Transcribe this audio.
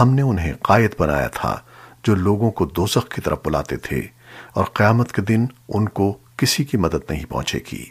ہم نے انہیں قائد بنایا تھا جو لوگوں کو دوزخ کی طرف بلاتے تھے اور قیامت کے دن ان کو کسی کی مدد نہیں پہنچے گی۔